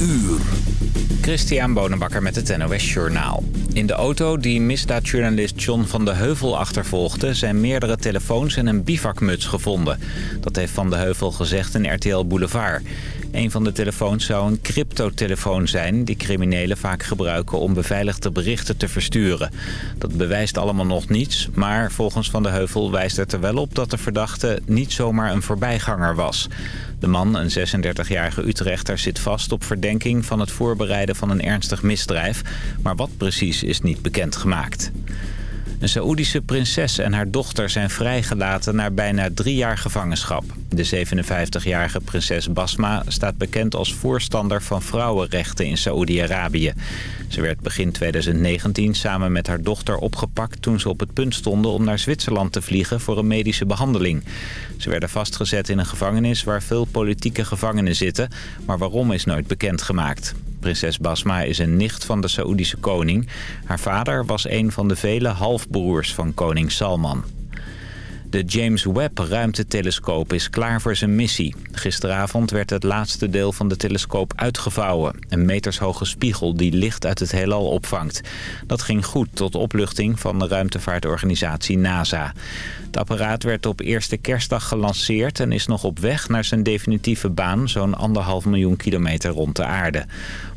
uur. Christian Bonenbakker met het NOS Journaal. In de auto die misdaadjournalist John van de Heuvel achtervolgde... zijn meerdere telefoons en een bivakmuts gevonden. Dat heeft Van de Heuvel gezegd in RTL Boulevard. Een van de telefoons zou een cryptotelefoon zijn... die criminelen vaak gebruiken om beveiligde berichten te versturen. Dat bewijst allemaal nog niets, maar volgens Van de Heuvel wijst het er wel op... dat de verdachte niet zomaar een voorbijganger was. De man, een 36-jarige Utrechter, zit vast op verdenking van het voorbereiden van een ernstig misdrijf. Maar wat precies is niet bekendgemaakt. Een Saoedische prinses en haar dochter zijn vrijgelaten na bijna drie jaar gevangenschap. De 57-jarige prinses Basma staat bekend als voorstander van vrouwenrechten in Saoedi-Arabië. Ze werd begin 2019 samen met haar dochter opgepakt toen ze op het punt stonden om naar Zwitserland te vliegen voor een medische behandeling. Ze werden vastgezet in een gevangenis waar veel politieke gevangenen zitten, maar waarom is nooit bekendgemaakt. Prinses Basma is een nicht van de Saoedische koning. Haar vader was een van de vele halfbroers van koning Salman. De James Webb ruimtetelescoop is klaar voor zijn missie. Gisteravond werd het laatste deel van de telescoop uitgevouwen. Een metershoge spiegel die licht uit het heelal opvangt. Dat ging goed tot opluchting van de ruimtevaartorganisatie NASA. Het apparaat werd op eerste kerstdag gelanceerd... en is nog op weg naar zijn definitieve baan... zo'n anderhalf miljoen kilometer rond de aarde.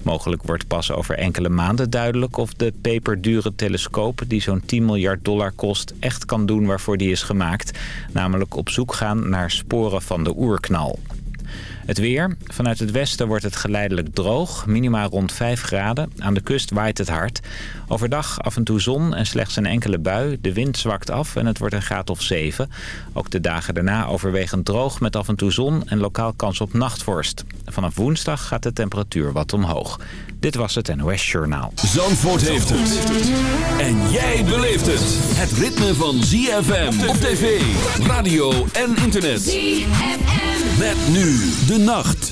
Mogelijk wordt pas over enkele maanden duidelijk of de peperdure telescoop... die zo'n 10 miljard dollar kost, echt kan doen waarvoor die is gemaakt. Namelijk op zoek gaan naar sporen van de oerknal. Het weer. Vanuit het westen wordt het geleidelijk droog. Minima rond 5 graden. Aan de kust waait het hard. Overdag af en toe zon en slechts een enkele bui. De wind zwakt af en het wordt een graad of 7. Ook de dagen daarna overwegend droog met af en toe zon en lokaal kans op nachtvorst. Vanaf woensdag gaat de temperatuur wat omhoog. Dit was het NOS Journaal. Zandvoort heeft het. En jij beleeft het. Het ritme van ZFM op tv, radio en internet. ZFM. Met nu de nacht.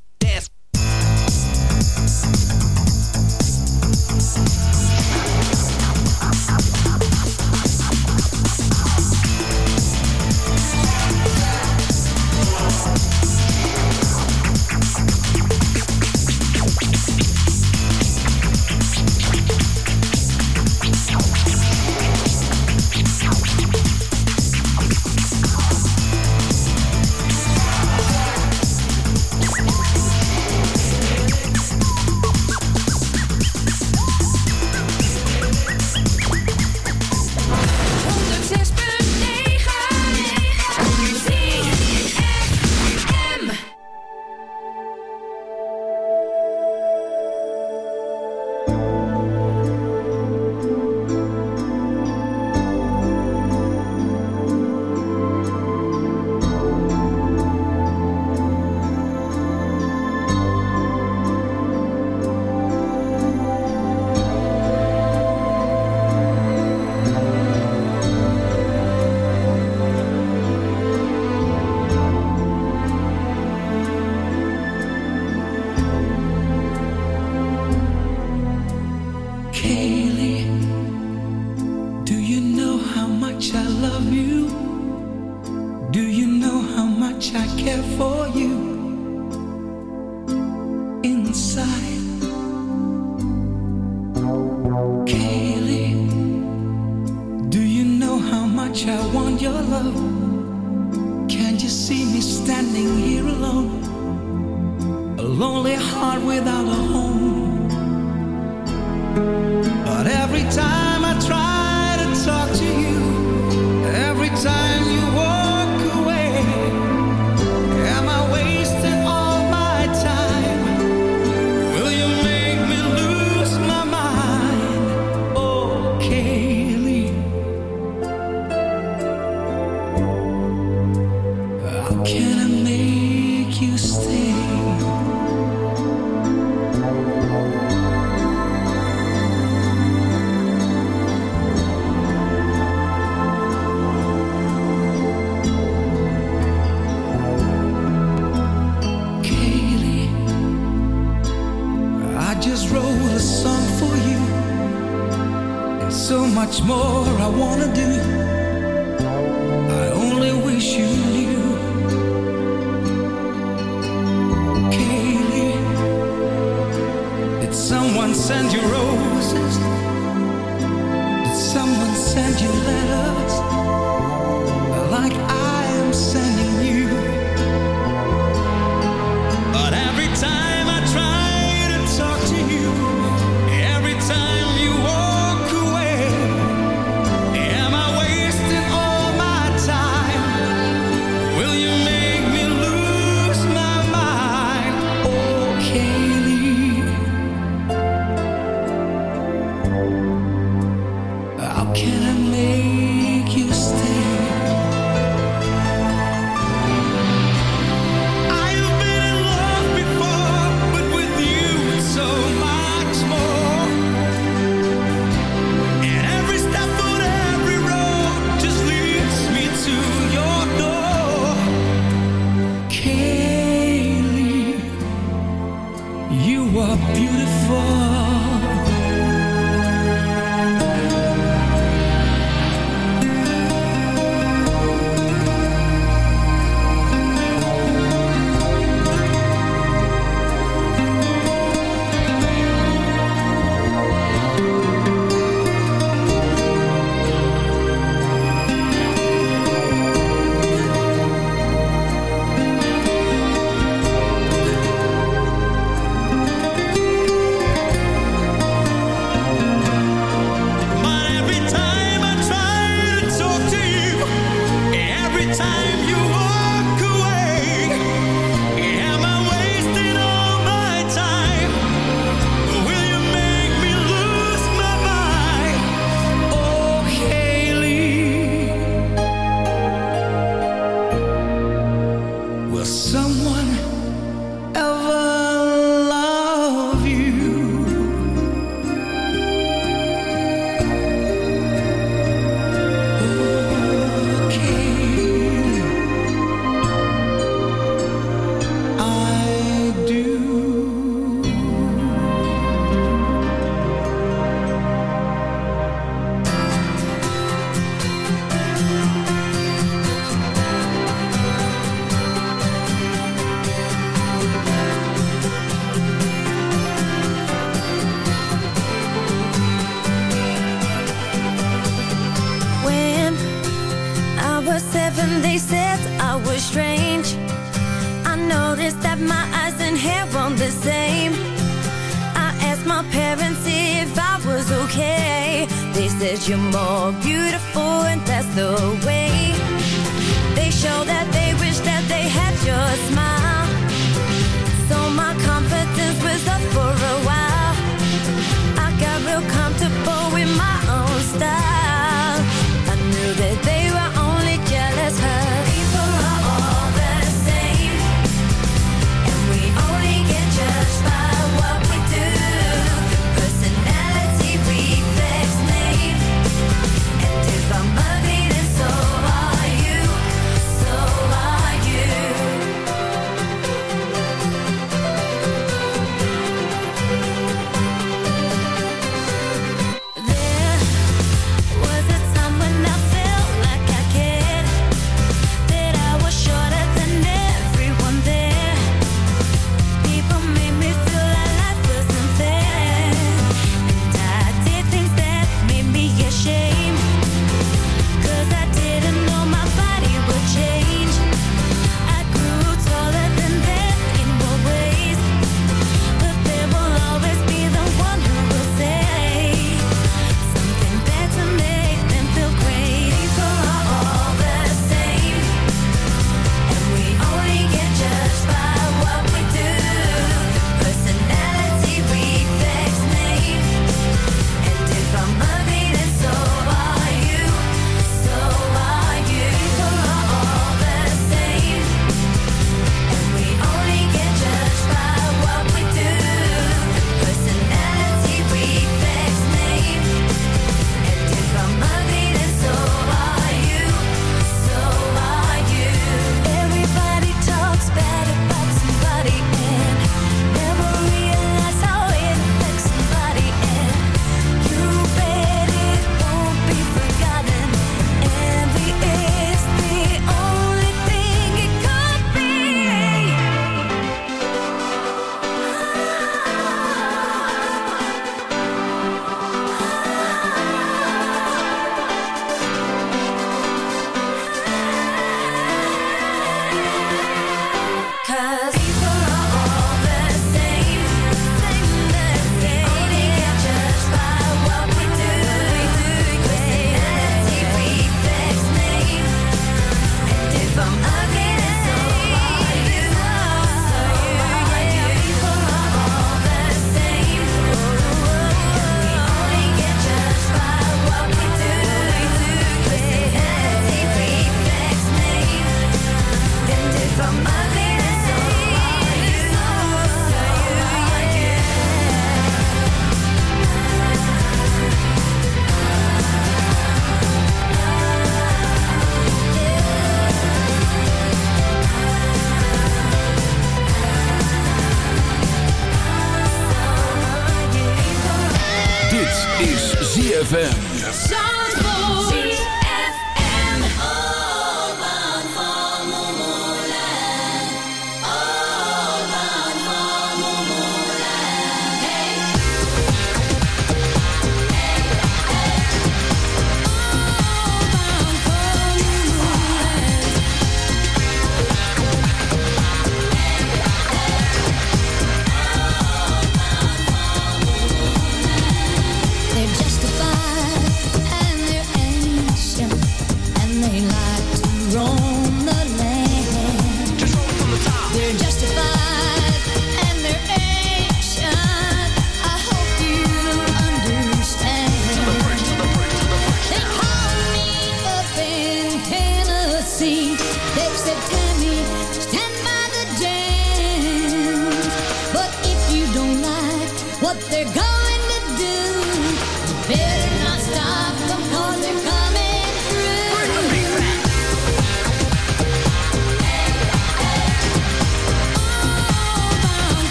ZFM.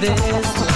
this.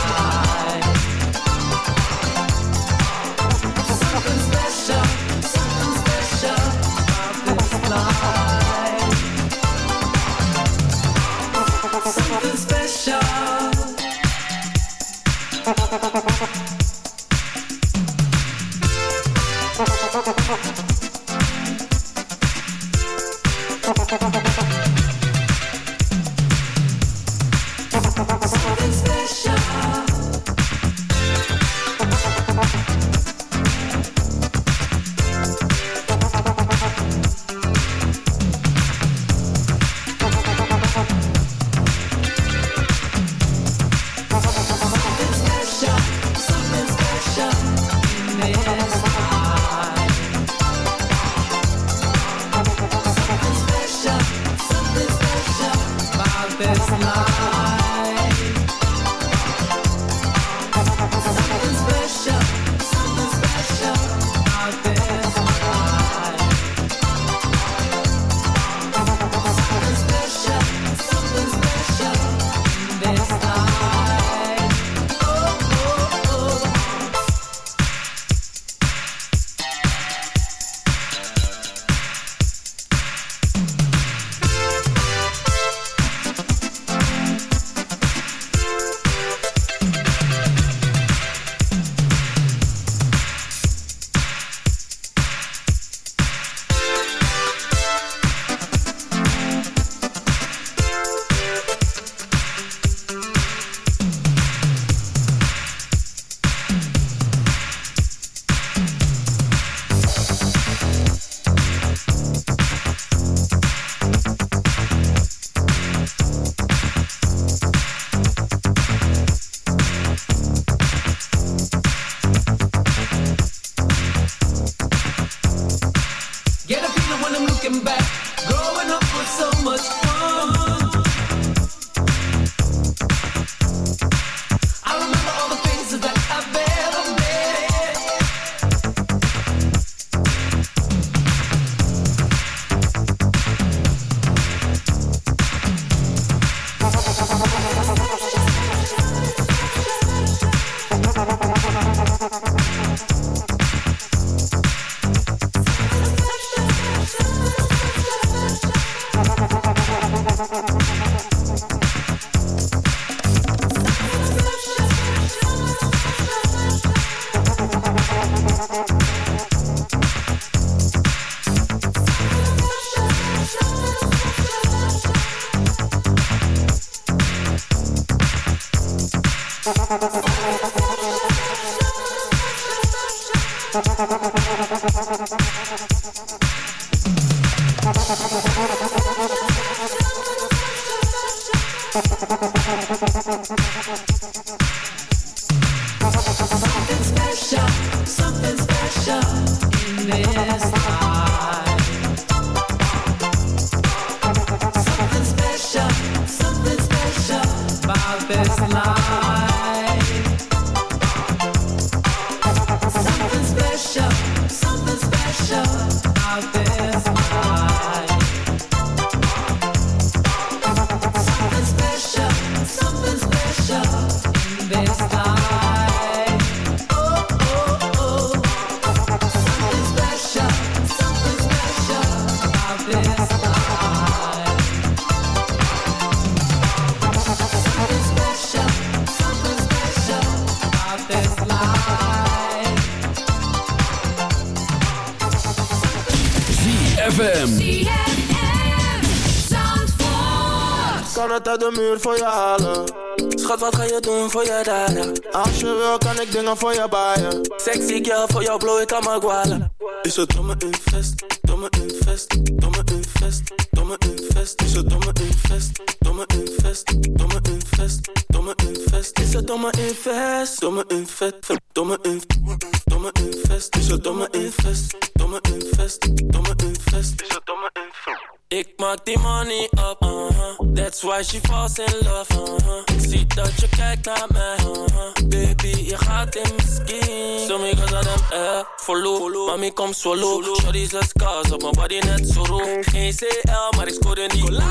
Kan het uit de muur voor je halen. Schat, wat ga je doen voor je daden? Als je wil, kan ik dingen voor je baaien. Sexy girl, voor jou blow ik aan mijn gwalen. Is het domme invest, domme invest, domme invest, domme invest. Is het domme invest, domme invest, domme invest, domme invest. Is het domme invest, domme invest, domme invest, domme invest. Is het domme invest, domme invest, domme invest. Is het domme invest. Ik maak die money up, uh -huh. that's why she falls in love. Uh -huh. Ik zie dat je kijkt naar mij, uh -huh. baby, je gaat in mijn skin. Zo me aan hem, eh, follow, mami kom solo. Shorty's a scars op mijn body net zo roep. Geen CL, maar ik scoorde niet Kulu.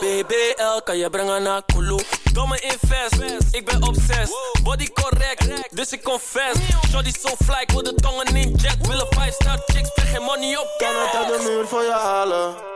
BBL kan je brengen naar Kulu. Domme invest, ik ben obsessed. Body correct, dus ik confess. Shorty so fly, ik wil de tongen in jet. Willen 5 star chicks, spreek geen money op. Kan het uit de muur voor je halen?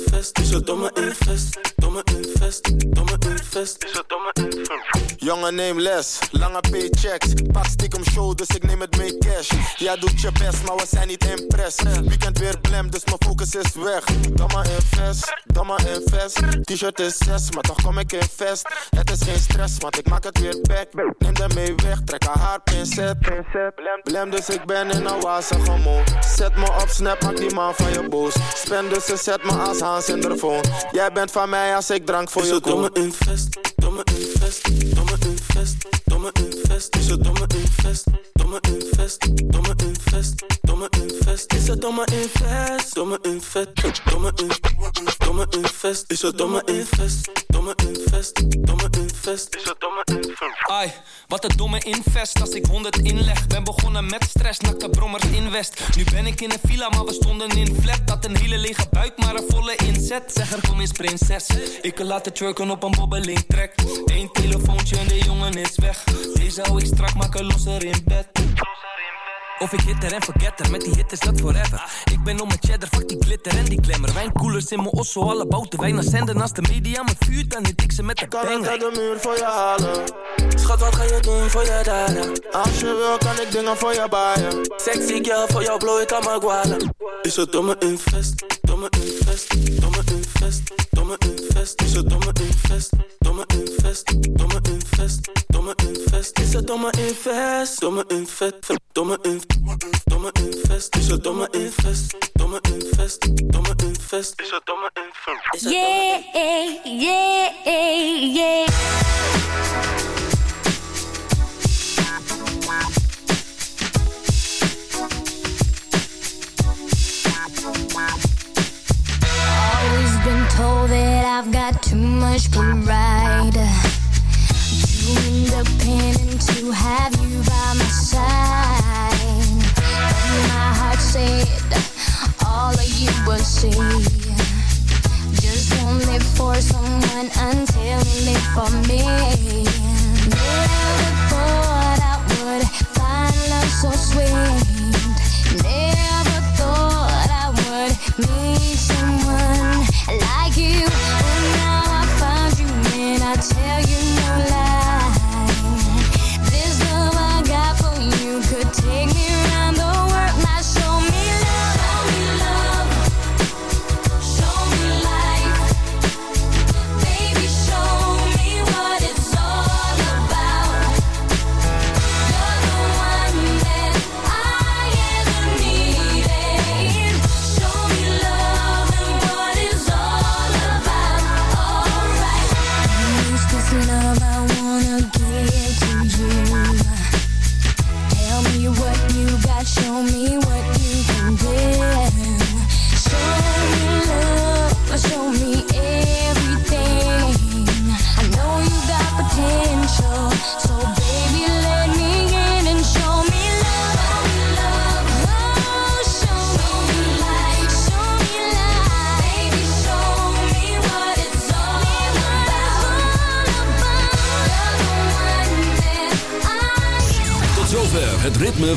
Is het domme invest, domme invest, domme invest. Is het domme invest. Jongen, neem les, lange paychecks. Pak stiekem show, dus ik neem het mee cash. Ja, doet je best, maar we zijn niet impress. Weekend weer blem, dus mijn focus is weg. Domme invest, domme invest. T-shirt is 6, maar toch kom ik in vest. Het is geen stress, want ik maak het weer back. Neem de mee weg, trek haar haar pincet. Blem, dus ik ben in een wazige moe. Zet me op snap, maak die man van je boos. Spend dus ze zet me als Hans Jij bent van mij als ik drank voor je koop. Domme invest, domme invest, domme invest, domme invest. Is het domme invest, domme invest, domme invest, domme invest. Is het domme invest, domme invest, domme invest, domme invest. Is het domme invest, domme invest, domme invest. Is het domme invest. Ai, wat een domme invest als ik 100 inleg. Ben begonnen met stress, nakte brommers in West. Nu ben ik in een villa, maar we stonden in flat. Dat een hele lege buik, maar een volle inzet. Zeg er kom eens prinses. Ik kan laten twerken op een bobbeling trek. Eén telefoontje en de jongen is weg. Deze hou ik strak, maken losser in bed. Of ik hitter en forgetter, met die hit is dat forever. Ik ben om mijn cheddar, fuck die glitter en die glamour. Wijnkoelers in mijn osso, alle bouten wijn naar zenden. Als de media me vuurt, dan hit ik ze met de Kan ik banger. uit de muur voor je halen? Schat, wat ga je doen voor je dada? Als je wil, kan ik dingen voor je baaien. Sexy girl, voor jou blow ik aan mijn guala. Is het domme invest, domme invest, domme invest, domme invest. Is het domme invest, domme invest, domme invest, domme invest. Is het domme invest, domme invest, domme invest, domme invest. Is het domme invest, domme invest, domme invest. Is het domme invest. Is het domme Yeah, eh, yeah, eh, yeah. Always been told that I've got too much pride. Too independent to have see. Just won't for someone until live for me. Never thought I would find love so sweet.